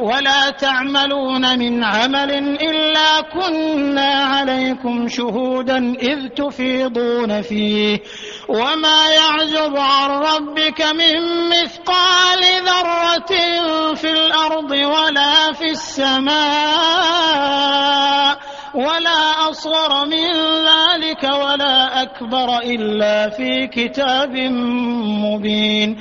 ولا تعملون من عمل إلا كنا عليكم شهودا إذ تفيضون فيه. وما يعزب عن ربك من مثقال ذرة في الأرض ولا في السماء ولا أصغر من ذلك ولا أكبر إلا في كتاب مبين.